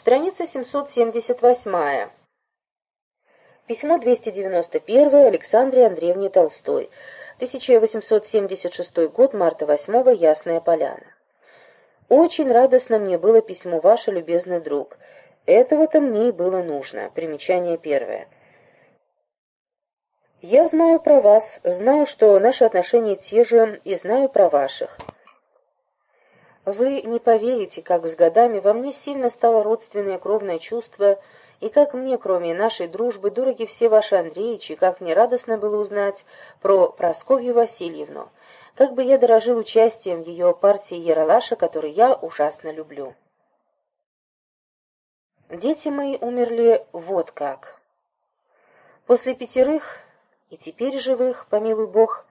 Страница 778. Письмо 291 Александре Андреевне Толстой. 1876 год, марта 8 Ясная Поляна. Очень радостно мне было письмо ваше, любезный друг. Этого-то мне и было нужно. Примечание первое. Я знаю про вас, знаю, что наши отношения те же, и знаю про ваших. Вы не поверите, как с годами во мне сильно стало родственное кровное чувство, и как мне, кроме нашей дружбы, дороги все ваши Андреичи, как мне радостно было узнать про Просковью Васильевну, как бы я дорожил участием ее партии Яралаша, который я ужасно люблю. Дети мои умерли вот как. После пятерых, и теперь живых, помилуй Бог,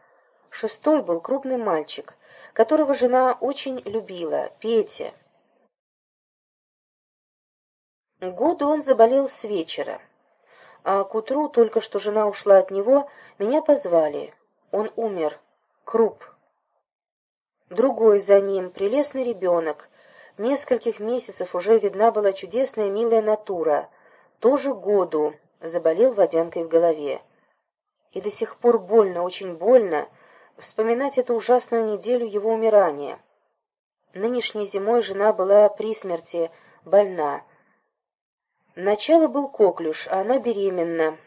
шестой был крупный мальчик — которого жена очень любила, Петя. Году он заболел с вечера, а к утру, только что жена ушла от него, меня позвали. Он умер. Круп. Другой за ним, прелестный ребенок. Нескольких месяцев уже видна была чудесная милая натура. Тоже году заболел водянкой в голове. И до сих пор больно, очень больно, вспоминать эту ужасную неделю его умирания. Нынешней зимой жена была при смерти, больна. Начало был коклюш, а она беременна.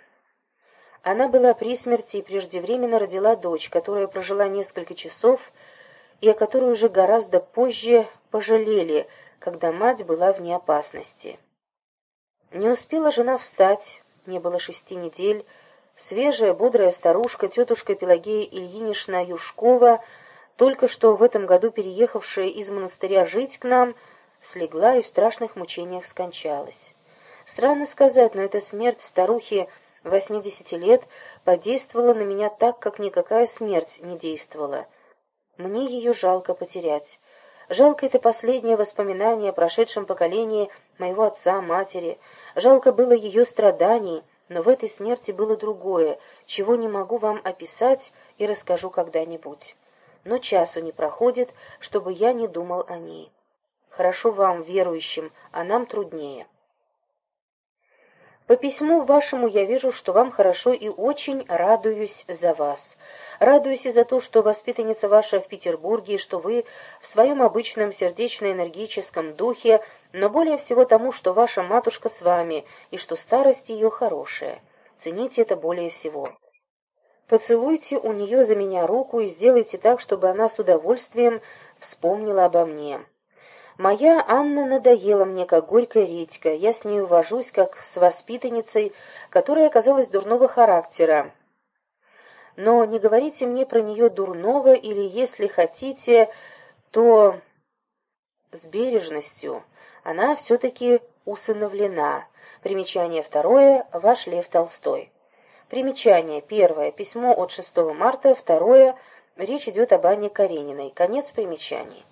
Она была при смерти и преждевременно родила дочь, которая прожила несколько часов и о которой уже гораздо позже пожалели, когда мать была вне опасности. Не успела жена встать, не было шести недель, Свежая, бодрая старушка, тетушка Пелагея Ильинична Юшкова, только что в этом году переехавшая из монастыря жить к нам, слегла и в страшных мучениях скончалась. Странно сказать, но эта смерть старухи 80 лет подействовала на меня так, как никакая смерть не действовала. Мне ее жалко потерять. Жалко это последнее воспоминание о прошедшем поколении моего отца, матери. Жалко было ее страданий, но в этой смерти было другое, чего не могу вам описать и расскажу когда-нибудь. Но часу не проходит, чтобы я не думал о ней. Хорошо вам, верующим, а нам труднее. По письму вашему я вижу, что вам хорошо и очень радуюсь за вас. Радуюсь и за то, что воспитанница ваша в Петербурге, и что вы в своем обычном сердечно-энергическом духе, но более всего тому, что ваша матушка с вами, и что старость ее хорошая. Цените это более всего. Поцелуйте у нее за меня руку и сделайте так, чтобы она с удовольствием вспомнила обо мне. Моя Анна надоела мне, как горькая редька. Я с ней вожусь, как с воспитанницей, которая оказалась дурного характера. Но не говорите мне про нее дурного, или, если хотите, то с бережностью. Она все-таки усыновлена. Примечание второе. Ваш Лев Толстой. Примечание первое. Письмо от 6 марта. Второе. Речь идет об Анне Карениной. Конец примечаний.